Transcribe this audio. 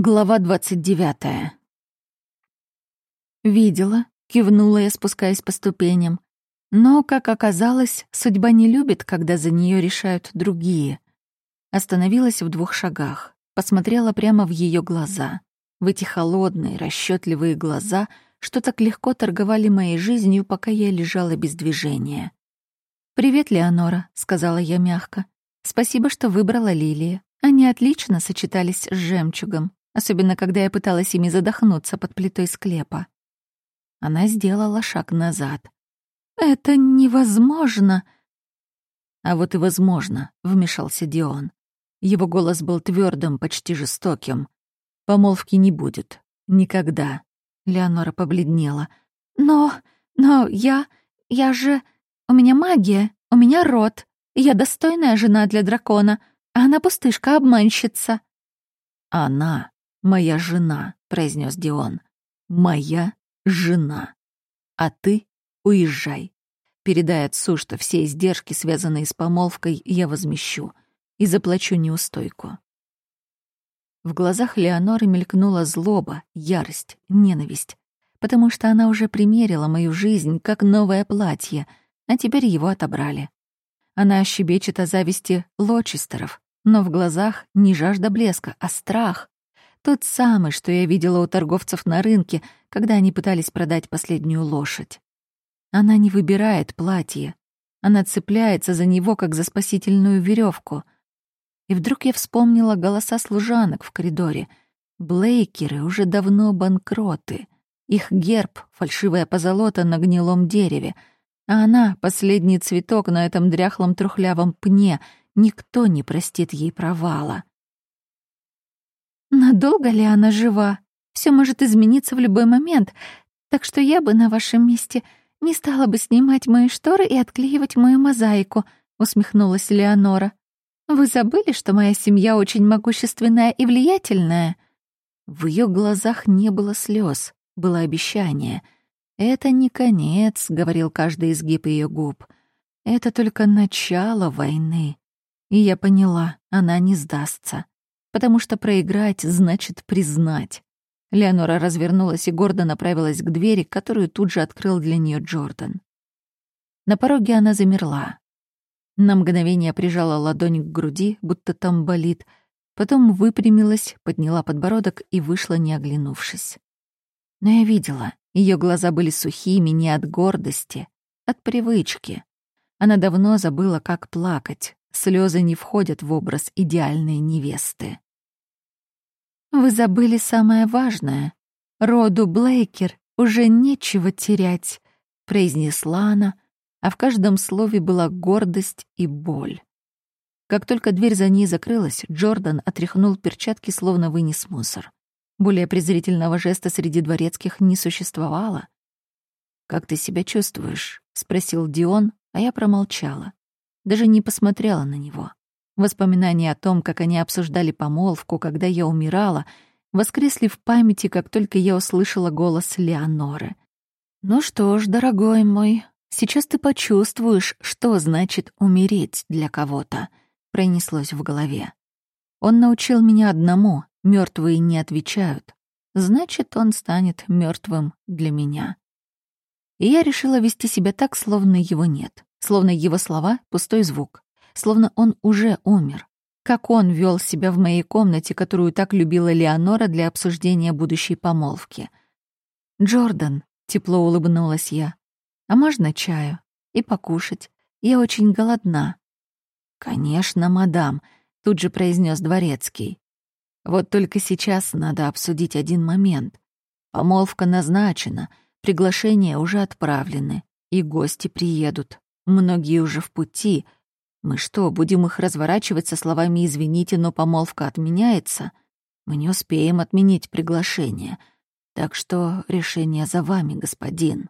Глава двадцать девятая. Видела, кивнула я, спускаясь по ступеням. Но, как оказалось, судьба не любит, когда за нее решают другие. Остановилась в двух шагах, посмотрела прямо в ее глаза. В эти холодные, расчетливые глаза, что так легко торговали моей жизнью, пока я лежала без движения. «Привет, Леонора», — сказала я мягко. «Спасибо, что выбрала лилии. Они отлично сочетались с жемчугом особенно когда я пыталась ими задохнуться под плитой склепа. Она сделала шаг назад. «Это невозможно!» «А вот и возможно», — вмешался Дион. Его голос был твердым, почти жестоким. «Помолвки не будет. Никогда». Леонора побледнела. «Но... но я... я же... У меня магия, у меня род. Я достойная жена для дракона, а она пустышка-обманщица». «Она «Моя жена», — произнес Дион. «Моя жена. А ты уезжай. Передай отцу, что все издержки, связанные с помолвкой, я возмещу и заплачу неустойку». В глазах Леоноры мелькнула злоба, ярость, ненависть, потому что она уже примерила мою жизнь как новое платье, а теперь его отобрали. Она щебечет о зависти Лочестеров, но в глазах не жажда блеска, а страх. Тот самый, что я видела у торговцев на рынке, когда они пытались продать последнюю лошадь. Она не выбирает платье. Она цепляется за него, как за спасительную веревку. И вдруг я вспомнила голоса служанок в коридоре. Блейкеры уже давно банкроты. Их герб — фальшивая позолота на гнилом дереве. А она — последний цветок на этом дряхлом трухлявом пне. Никто не простит ей провала. Надолго ли она жива? Все может измениться в любой момент, так что я бы на вашем месте не стала бы снимать мои шторы и отклеивать мою мозаику», — усмехнулась Леонора. «Вы забыли, что моя семья очень могущественная и влиятельная?» В ее глазах не было слез, было обещание. «Это не конец», — говорил каждый изгиб ее губ. «Это только начало войны». И я поняла, она не сдастся потому что проиграть значит признать. Леонора развернулась и гордо направилась к двери, которую тут же открыл для нее Джордан. На пороге она замерла. На мгновение прижала ладонь к груди, будто там болит, потом выпрямилась, подняла подбородок и вышла, не оглянувшись. Но я видела, ее глаза были сухими не от гордости, от привычки. Она давно забыла, как плакать, Слезы не входят в образ идеальной невесты. «Вы забыли самое важное. Роду Блейкер уже нечего терять», — произнесла она, а в каждом слове была гордость и боль. Как только дверь за ней закрылась, Джордан отряхнул перчатки, словно вынес мусор. Более презрительного жеста среди дворецких не существовало. «Как ты себя чувствуешь?» — спросил Дион, а я промолчала даже не посмотрела на него. Воспоминания о том, как они обсуждали помолвку, когда я умирала, воскресли в памяти, как только я услышала голос Леоноры. «Ну что ж, дорогой мой, сейчас ты почувствуешь, что значит умереть для кого-то», — пронеслось в голове. Он научил меня одному — мертвые не отвечают. Значит, он станет мертвым для меня. И я решила вести себя так, словно его нет словно его слова — пустой звук, словно он уже умер. Как он вел себя в моей комнате, которую так любила Леонора для обсуждения будущей помолвки. «Джордан», — тепло улыбнулась я, — «а можно чаю? И покушать? Я очень голодна». «Конечно, мадам», — тут же произнес дворецкий. «Вот только сейчас надо обсудить один момент. Помолвка назначена, приглашения уже отправлены, и гости приедут. Многие уже в пути. Мы что, будем их разворачивать со словами «извините, но помолвка отменяется»? Мы не успеем отменить приглашение. Так что решение за вами, господин.